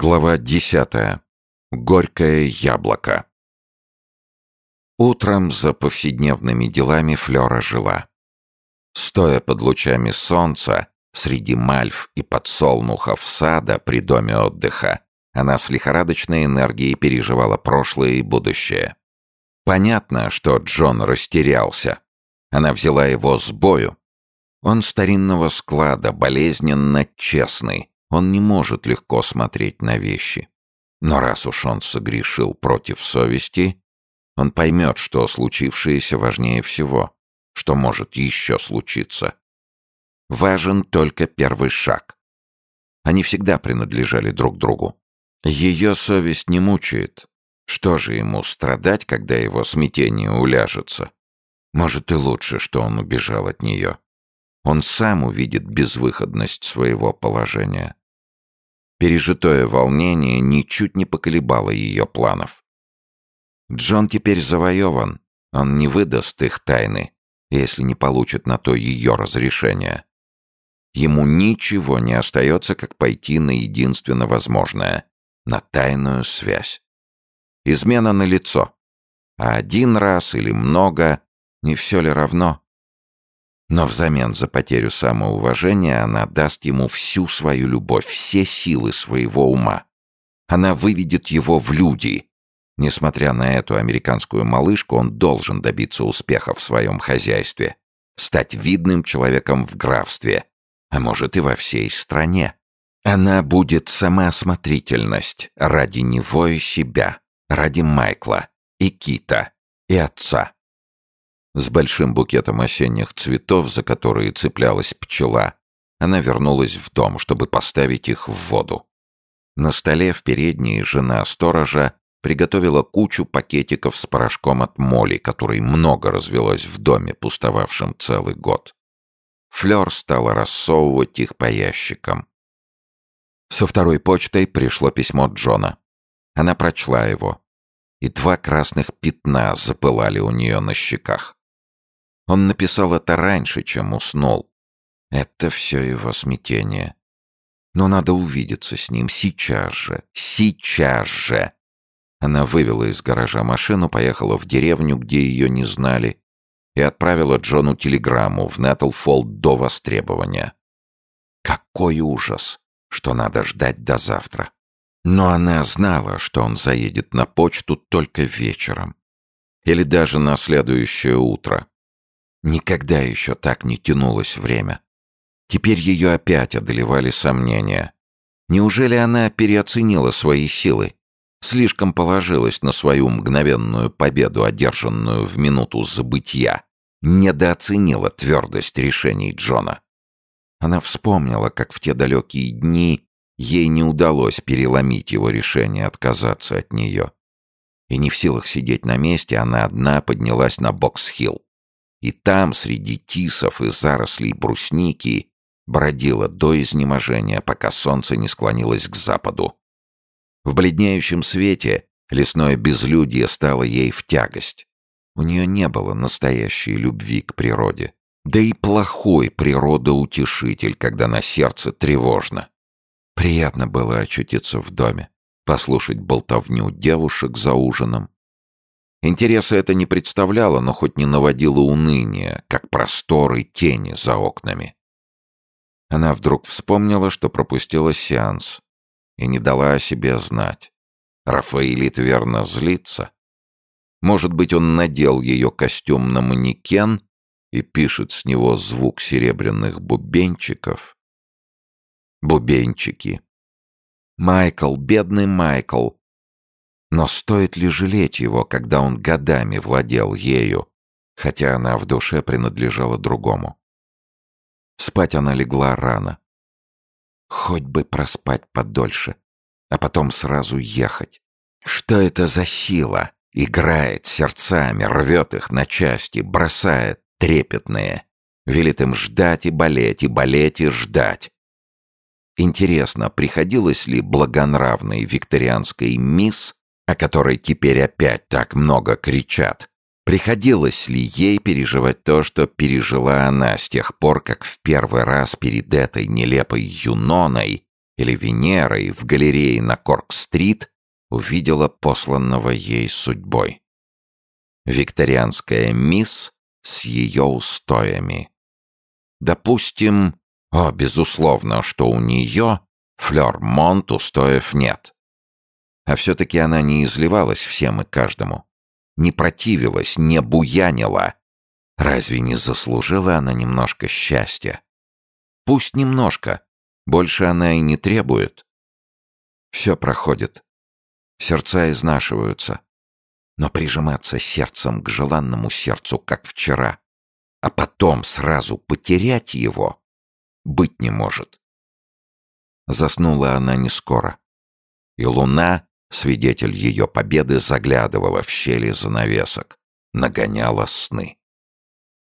Глава десятая. Горькое яблоко. Утром за повседневными делами Флёра жила. Стоя под лучами солнца, среди мальв и подсолнухов сада при доме отдыха, она с лихорадочной энергией переживала прошлое и будущее. Понятно, что Джон растерялся. Она взяла его с бою. Он старинного склада, болезненно честный. Он не может легко смотреть на вещи. Но раз уж он согрешил против совести, он поймет, что случившееся важнее всего, что может еще случиться. Важен только первый шаг. Они всегда принадлежали друг другу. Ее совесть не мучает. Что же ему страдать, когда его смятение уляжется? Может и лучше, что он убежал от нее. Он сам увидит безвыходность своего положения. Пережитое волнение ничуть не поколебало ее планов. Джон теперь завоеван, он не выдаст их тайны, если не получит на то ее разрешение. Ему ничего не остается, как пойти на единственно возможное — на тайную связь. Измена на лицо. А один раз или много, не все ли равно? Но взамен за потерю самоуважения она даст ему всю свою любовь, все силы своего ума. Она выведет его в люди. Несмотря на эту американскую малышку, он должен добиться успеха в своем хозяйстве, стать видным человеком в графстве, а может и во всей стране. Она будет самоосмотрительность ради него и себя, ради Майкла и Кита и отца. С большим букетом осенних цветов, за которые цеплялась пчела, она вернулась в дом, чтобы поставить их в воду. На столе в передней жена сторожа приготовила кучу пакетиков с порошком от моли, который много развелось в доме, пустовавшем целый год. Флёр стала рассовывать их по ящикам. Со второй почтой пришло письмо Джона. Она прочла его, и два красных пятна запылали у нее на щеках. Он написал это раньше, чем уснул. Это все его смятение. Но надо увидеться с ним сейчас же. Сейчас же. Она вывела из гаража машину, поехала в деревню, где ее не знали, и отправила Джону телеграмму в Нэтлфолд до востребования. Какой ужас, что надо ждать до завтра. Но она знала, что он заедет на почту только вечером. Или даже на следующее утро. Никогда еще так не тянулось время. Теперь ее опять одолевали сомнения. Неужели она переоценила свои силы? Слишком положилась на свою мгновенную победу, одержанную в минуту забытья. Недооценила твердость решений Джона. Она вспомнила, как в те далекие дни ей не удалось переломить его решение отказаться от нее. И не в силах сидеть на месте, она одна поднялась на Бокс-Хилл. И там, среди тисов и зарослей брусники, бродила до изнеможения, пока солнце не склонилось к западу. В бледнеющем свете лесное безлюдье стало ей в тягость. У нее не было настоящей любви к природе. Да и плохой природоутешитель, когда на сердце тревожно. Приятно было очутиться в доме, послушать болтовню девушек за ужином, Интереса это не представляло, но хоть не наводило уныния, как просторы тени за окнами. Она вдруг вспомнила, что пропустила сеанс и не дала о себе знать. Рафаэлит верно злится. Может быть, он надел ее костюм на манекен и пишет с него звук серебряных бубенчиков. Бубенчики. Майкл, бедный Майкл, но стоит ли жалеть его, когда он годами владел ею, хотя она в душе принадлежала другому? Спать она легла рано. Хоть бы проспать подольше, а потом сразу ехать. Что это за сила? Играет сердцами, рвет их на части, бросает трепетные. Велит им ждать и болеть, и болеть и ждать. Интересно, приходилось ли благонравной викторианской мисс о которой теперь опять так много кричат, приходилось ли ей переживать то, что пережила она с тех пор, как в первый раз перед этой нелепой Юноной или Венерой в галерее на Корк-стрит увидела посланного ей судьбой. Викторианская мисс с ее устоями. Допустим, о, безусловно, что у нее, Флёр Монт, устоев нет. А все-таки она не изливалась всем и каждому. Не противилась, не буянила. Разве не заслужила она немножко счастья? Пусть немножко. Больше она и не требует. Все проходит. Сердца изнашиваются. Но прижиматься сердцем к желанному сердцу, как вчера, а потом сразу потерять его, быть не может. Заснула она не скоро. И луна, свидетель ее победы, заглядывала в щели занавесок, нагоняла сны.